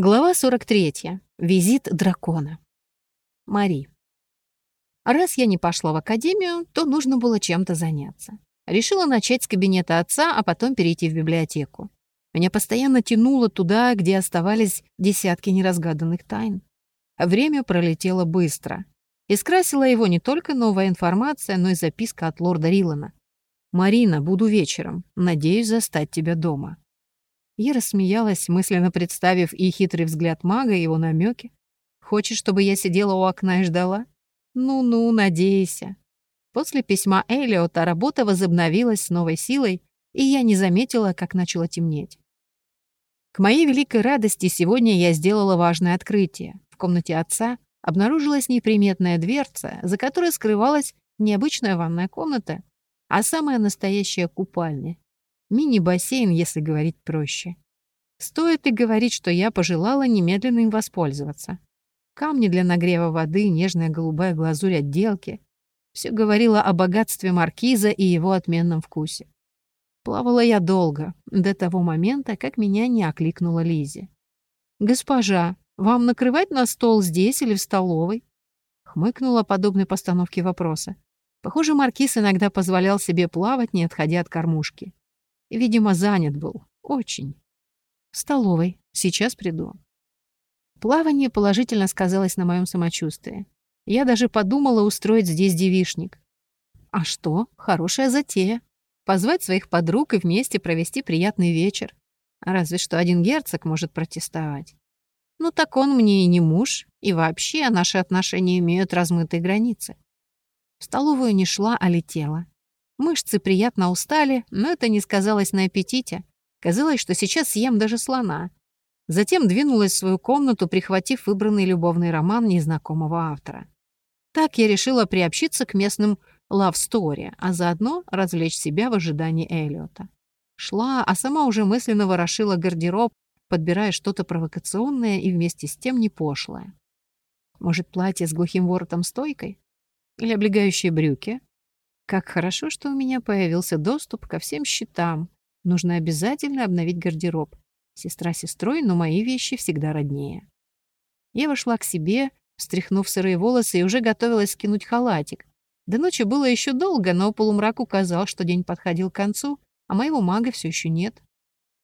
Глава 43. Визит дракона. Мари. Раз я не пошла в академию, то нужно было чем-то заняться. Решила начать с кабинета отца, а потом перейти в библиотеку. Меня постоянно тянуло туда, где оставались десятки неразгаданных тайн. Время пролетело быстро. Искрасила его не только новая информация, но и записка от лорда Рилана. «Марина, буду вечером. Надеюсь застать тебя дома». Я рассмеялась, мысленно представив и хитрый взгляд мага, и его намеки. «Хочешь, чтобы я сидела у окна и ждала? Ну-ну, надейся». После письма Элиота работа возобновилась с новой силой, и я не заметила, как начало темнеть. К моей великой радости сегодня я сделала важное открытие. В комнате отца обнаружилась неприметная дверца, за которой скрывалась необычная ванная комната, а самая настоящая купальня. Мини-бассейн, если говорить проще. Стоит ли говорить, что я пожелала немедленно им воспользоваться? Камни для нагрева воды, нежная голубая глазурь отделки. Все говорило о богатстве маркиза и его отменном вкусе. Плавала я долго, до того момента, как меня не окликнула Лизи. «Госпожа, вам накрывать на стол здесь или в столовой?» Хмыкнула подобной постановке вопроса. Похоже, маркиз иногда позволял себе плавать, не отходя от кормушки. Видимо, занят был. Очень. В столовой. Сейчас приду. Плавание положительно сказалось на моем самочувствии. Я даже подумала устроить здесь девишник. А что? Хорошая затея. Позвать своих подруг и вместе провести приятный вечер. Разве что один герцог может протестовать. Ну так он мне и не муж, и вообще наши отношения имеют размытые границы. В столовую не шла, а летела. Мышцы приятно устали, но это не сказалось на аппетите. Казалось, что сейчас съем даже слона. Затем двинулась в свою комнату, прихватив выбранный любовный роман незнакомого автора. Так я решила приобщиться к местным story, а заодно развлечь себя в ожидании Эллиота. Шла, а сама уже мысленно ворошила гардероб, подбирая что-то провокационное и вместе с тем не пошлое. Может, платье с глухим воротом-стойкой? Или облегающие брюки? Как хорошо, что у меня появился доступ ко всем счетам. Нужно обязательно обновить гардероб. Сестра сестрой, но мои вещи всегда роднее. Я вошла к себе, встряхнув сырые волосы, и уже готовилась скинуть халатик. До ночи было еще долго, но полумрак указал, что день подходил к концу, а моего мага все еще нет.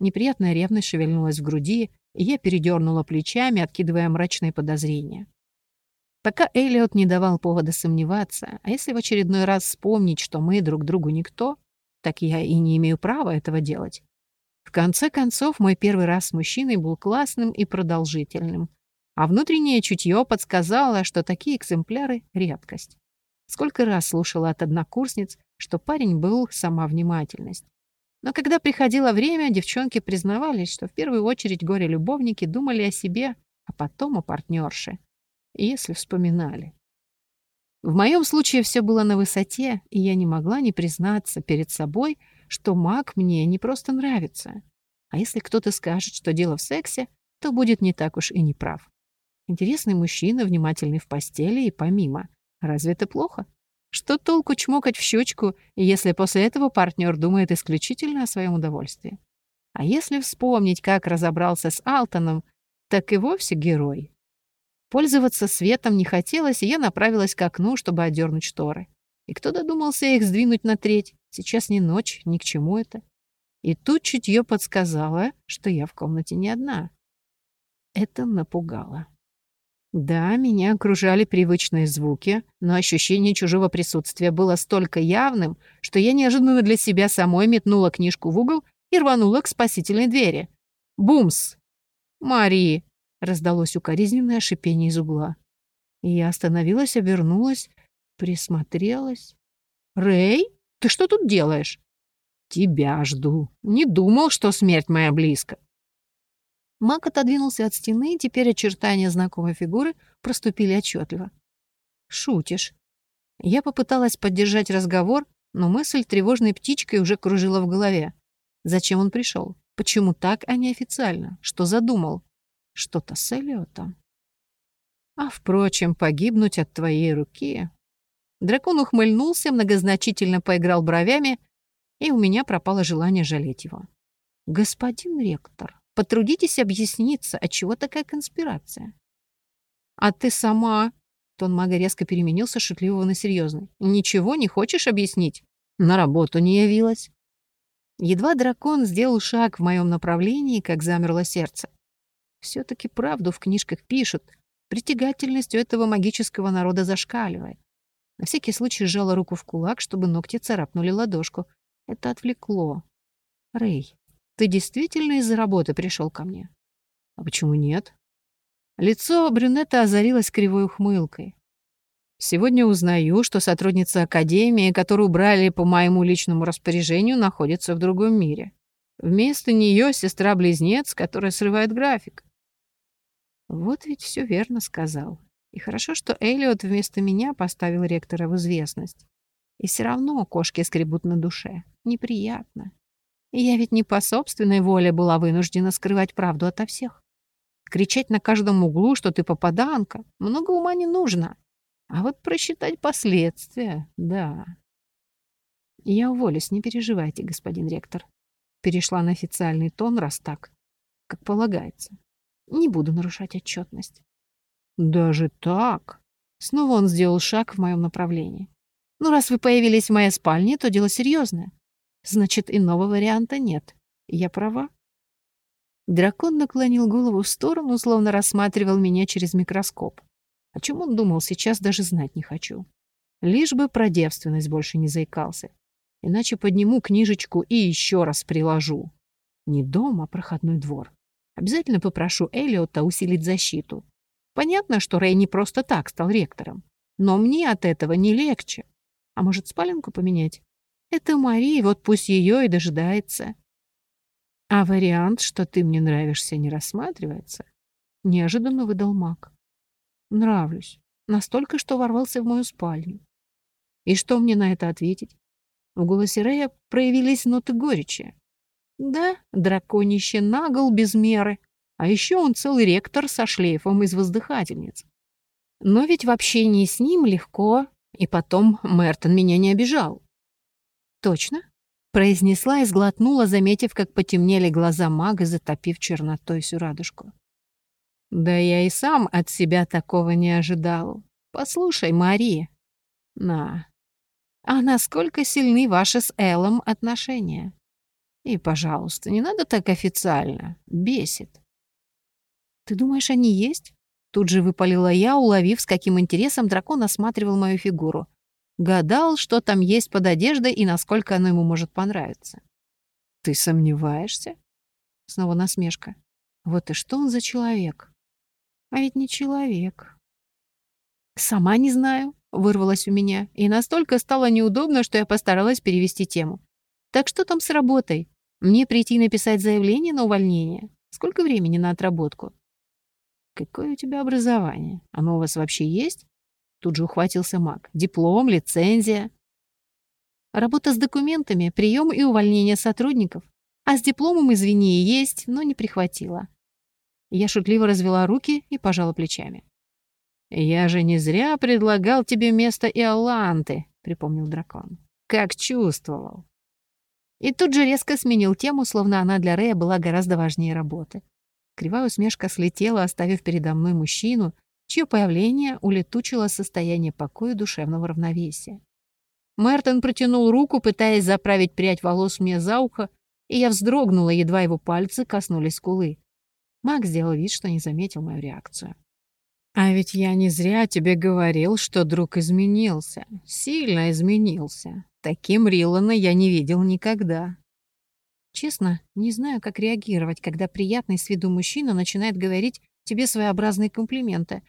Неприятная ревность шевельнулась в груди, и я передернула плечами, откидывая мрачные подозрения. Пока Элliot не давал повода сомневаться, а если в очередной раз вспомнить, что мы друг другу никто, так я и не имею права этого делать. В конце концов, мой первый раз с мужчиной был классным и продолжительным, а внутреннее чутье подсказало, что такие экземпляры — редкость. Сколько раз слушала от однокурсниц, что парень был сама внимательность. Но когда приходило время, девчонки признавались, что в первую очередь горе-любовники думали о себе, а потом о партнерше если вспоминали. В моем случае все было на высоте, и я не могла не признаться перед собой, что маг мне не просто нравится. А если кто-то скажет, что дело в сексе, то будет не так уж и не прав. Интересный мужчина, внимательный в постели и помимо. Разве это плохо? Что толку чмокать в щечку, если после этого партнер думает исключительно о своем удовольствии? А если вспомнить, как разобрался с Алтоном, так и вовсе герой. Пользоваться светом не хотелось, и я направилась к окну, чтобы одернуть шторы. И кто додумался их сдвинуть на треть? Сейчас не ночь, ни к чему это. И тут чутье подсказало, что я в комнате не одна. Это напугало. Да, меня окружали привычные звуки, но ощущение чужого присутствия было столько явным, что я неожиданно для себя самой метнула книжку в угол и рванула к спасительной двери. Бумс! «Мари, Раздалось укоризненное шипение из угла. Я остановилась, обернулась, присмотрелась. «Рэй, ты что тут делаешь?» «Тебя жду. Не думал, что смерть моя близко». Мак отодвинулся от стены, и теперь очертания знакомой фигуры проступили отчетливо. «Шутишь». Я попыталась поддержать разговор, но мысль тревожной птичкой уже кружила в голове. Зачем он пришел? Почему так, а не официально? Что задумал? Что-то с Элиотом. А, впрочем, погибнуть от твоей руки... Дракон ухмыльнулся, многозначительно поиграл бровями, и у меня пропало желание жалеть его. «Господин ректор, Потрудитесь объясниться, от чего такая конспирация. А ты сама... Тон мага резко переменился шутливого на серьезный. Ничего не хочешь объяснить? На работу не явилась. Едва дракон сделал шаг в моем направлении, как замерло сердце. Все таки правду в книжках пишут. Притягательность у этого магического народа зашкаливает. На всякий случай сжала руку в кулак, чтобы ногти царапнули ладошку. Это отвлекло. Рэй, ты действительно из-за работы пришел ко мне? А почему нет? Лицо брюнета озарилось кривой ухмылкой. Сегодня узнаю, что сотрудница Академии, которую брали по моему личному распоряжению, находится в другом мире. Вместо нее сестра-близнец, которая срывает график. Вот ведь все верно сказал. И хорошо, что Элliot вместо меня поставил ректора в известность. И все равно кошки скребут на душе. Неприятно. И я ведь не по собственной воле была вынуждена скрывать правду ото всех. Кричать на каждом углу, что ты попаданка, много ума не нужно. А вот просчитать последствия, да. Я уволюсь, не переживайте, господин ректор. Перешла на официальный тон, раз так, как полагается. Не буду нарушать отчетность. Даже так? Снова он сделал шаг в моем направлении. Ну, раз вы появились в моей спальне, то дело серьезное. Значит, иного варианта нет. Я права? Дракон наклонил голову в сторону, словно рассматривал меня через микроскоп. О чем он думал, сейчас даже знать не хочу. Лишь бы про девственность больше не заикался. Иначе подниму книжечку и еще раз приложу. Не дом, а проходной двор. Обязательно попрошу Эллиота усилить защиту. Понятно, что Рэй не просто так стал ректором. Но мне от этого не легче. А может, спаленку поменять? Это Мария, вот пусть ее и дожидается. А вариант, что ты мне нравишься, не рассматривается? Неожиданно выдал маг. Нравлюсь. Настолько, что ворвался в мою спальню. И что мне на это ответить? В голосе Рэя проявились ноты горечи. Да, драконище нагл без меры. А еще он целый ректор со шлейфом из воздыхательниц. Но ведь в общении с ним легко, и потом Мертон меня не обижал. Точно? Произнесла и сглотнула, заметив, как потемнели глаза мага, затопив чернотой всю радужку. Да я и сам от себя такого не ожидал. Послушай, Мари. На. А насколько сильны ваши с Эллом отношения? И, пожалуйста, не надо так официально. Бесит. Ты думаешь, они есть? Тут же выпалила я, уловив, с каким интересом дракон осматривал мою фигуру. Гадал, что там есть под одеждой и насколько оно ему может понравиться. «Ты сомневаешься?» Снова насмешка. «Вот и что он за человек?» А ведь не человек. «Сама не знаю», — вырвалось у меня, и настолько стало неудобно, что я постаралась перевести тему. «Так что там с работой? Мне прийти написать заявление на увольнение? Сколько времени на отработку?» «Какое у тебя образование? Оно у вас вообще есть?» Тут же ухватился маг. «Диплом, лицензия?» «Работа с документами, прием и увольнение сотрудников. А с дипломом, извини, есть, но не прихватила. Я шутливо развела руки и пожала плечами. «Я же не зря предлагал тебе место Иоланты», — припомнил дракон. «Как чувствовал». И тут же резко сменил тему, словно она для Рэя была гораздо важнее работы. Кривая усмешка слетела, оставив передо мной мужчину, чье появление улетучило состояние покоя и душевного равновесия. Мертон протянул руку, пытаясь заправить прядь волос мне за ухо, и я вздрогнула, едва его пальцы коснулись скулы. Мак сделал вид, что не заметил мою реакцию. «А ведь я не зря тебе говорил, что друг изменился. Сильно изменился. Таким Риллана я не видел никогда». Честно, не знаю, как реагировать, когда приятный с виду мужчина начинает говорить тебе своеобразные комплименты.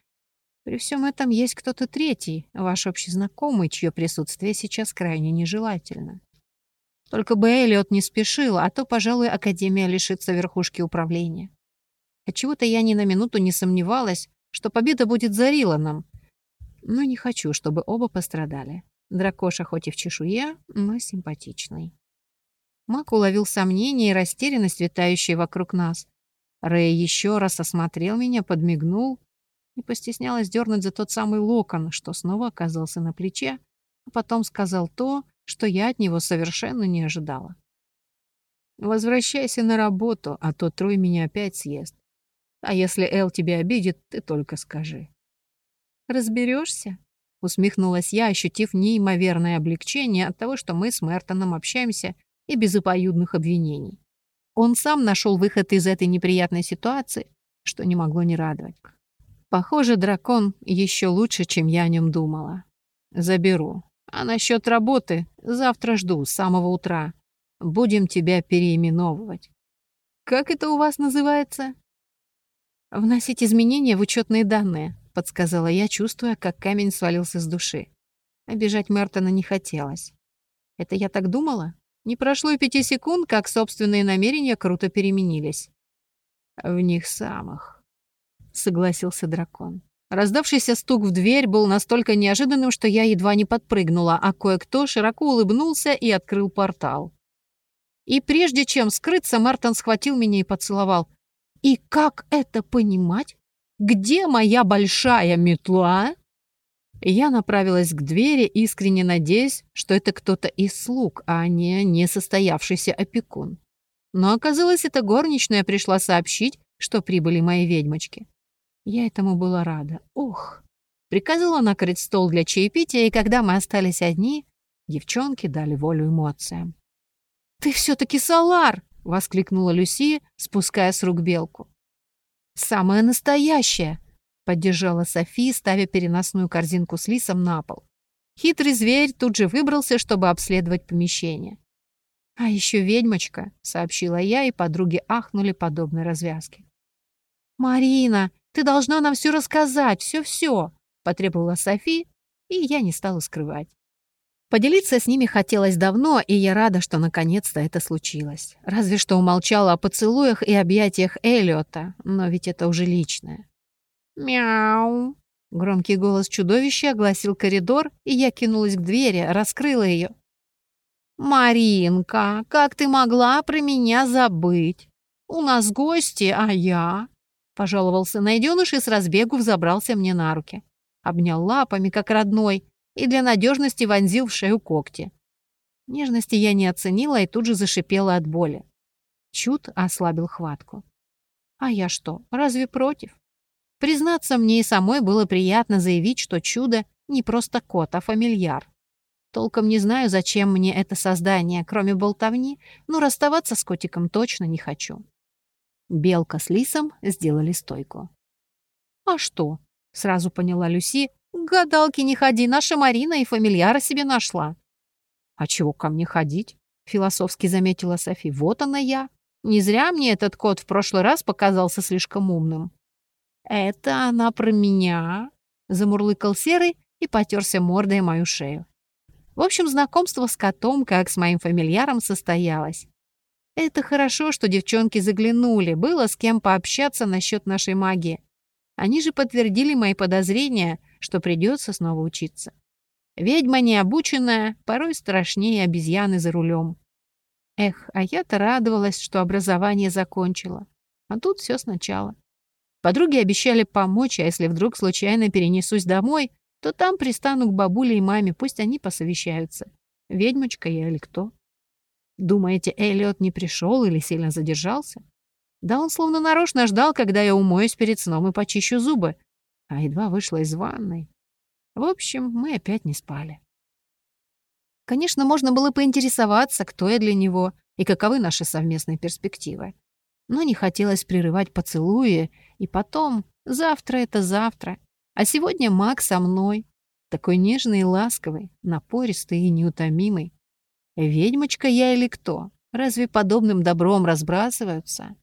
При всем этом есть кто-то третий, ваш общий знакомый, чье присутствие сейчас крайне нежелательно. Только бы Эллиот не спешил, а то, пожалуй, Академия лишится верхушки управления. Отчего-то я ни на минуту не сомневалась, что победа будет за Риланом. Но не хочу, чтобы оба пострадали. Дракоша хоть и в чешуе, но симпатичный. Мак уловил сомнение и растерянность, витающие вокруг нас. Рэй еще раз осмотрел меня, подмигнул и постеснялась дернуть за тот самый локон, что снова оказался на плече, а потом сказал то, что я от него совершенно не ожидала. Возвращайся на работу, а то Трой меня опять съест. А если Эл тебя обидит, ты только скажи. Разберешься? Усмехнулась я, ощутив неимоверное облегчение от того, что мы с Мертоном общаемся и без обоюдных обвинений. Он сам нашел выход из этой неприятной ситуации, что не могло не радовать. Похоже, дракон еще лучше, чем я о нем думала. Заберу. А насчет работы завтра жду с самого утра. Будем тебя переименовывать. Как это у вас называется? Вносить изменения в учетные данные, подсказала я, чувствуя, как камень свалился с души. Обижать Мертона не хотелось. Это я так думала? Не прошло и пяти секунд, как собственные намерения круто переменились. «В них самых», — согласился дракон. Раздавшийся стук в дверь был настолько неожиданным, что я едва не подпрыгнула, а кое-кто широко улыбнулся и открыл портал. И прежде чем скрыться, Мартин схватил меня и поцеловал. «И как это понимать? Где моя большая метла?» Я направилась к двери, искренне надеясь, что это кто-то из слуг, а не несостоявшийся опекун. Но оказалось, это горничная пришла сообщить, что прибыли мои ведьмочки. Я этому была рада. Ох! Приказала накрыть стол для чаепития, и когда мы остались одни, девчонки дали волю эмоциям. «Ты все-таки Салар!» — воскликнула Люси, спуская с рук белку. «Самая настоящая!» Поддержала Софи, ставя переносную корзинку с лисом на пол. Хитрый зверь тут же выбрался, чтобы обследовать помещение. «А еще ведьмочка», — сообщила я, и подруги ахнули подобной развязки. «Марина, ты должна нам все рассказать, все-все», — потребовала Софи, и я не стала скрывать. Поделиться с ними хотелось давно, и я рада, что наконец-то это случилось. Разве что умолчала о поцелуях и объятиях Эллиота, но ведь это уже личное. «Мяу!» Громкий голос чудовища огласил коридор, и я кинулась к двери, раскрыла ее. «Маринка, как ты могла про меня забыть? У нас гости, а я...» Пожаловался найденыш и с разбегу взобрался мне на руки. Обнял лапами, как родной, и для надежности вонзил в шею когти. Нежности я не оценила и тут же зашипела от боли. Чуд ослабил хватку. А я что, разве против? Признаться, мне и самой было приятно заявить, что чудо не просто кот, а фамильяр. Толком не знаю, зачем мне это создание, кроме болтовни, но расставаться с котиком точно не хочу. Белка с лисом сделали стойку. «А что?» — сразу поняла Люси. «Гадалки не ходи, наша Марина и фамильяра себе нашла». «А чего ко мне ходить?» — философски заметила Софи. «Вот она я. Не зря мне этот кот в прошлый раз показался слишком умным». «Это она про меня?» — замурлыкал Серый и потерся мордой мою шею. В общем, знакомство с котом, как с моим фамильяром, состоялось. Это хорошо, что девчонки заглянули, было с кем пообщаться насчет нашей магии. Они же подтвердили мои подозрения, что придется снова учиться. Ведьма необученная, порой страшнее обезьяны за рулем. Эх, а я-то радовалась, что образование закончила. А тут все сначала. Подруги обещали помочь, а если вдруг случайно перенесусь домой, то там пристану к бабуле и маме, пусть они посовещаются. Ведьмочка я или кто? Думаете, Эллиот не пришел или сильно задержался? Да он словно нарочно ждал, когда я умоюсь перед сном и почищу зубы, а едва вышла из ванной. В общем, мы опять не спали. Конечно, можно было поинтересоваться, кто я для него и каковы наши совместные перспективы но не хотелось прерывать поцелуи, и потом, завтра это завтра, а сегодня Мак со мной, такой нежный и ласковый, напористый и неутомимый. Ведьмочка я или кто? Разве подобным добром разбрасываются?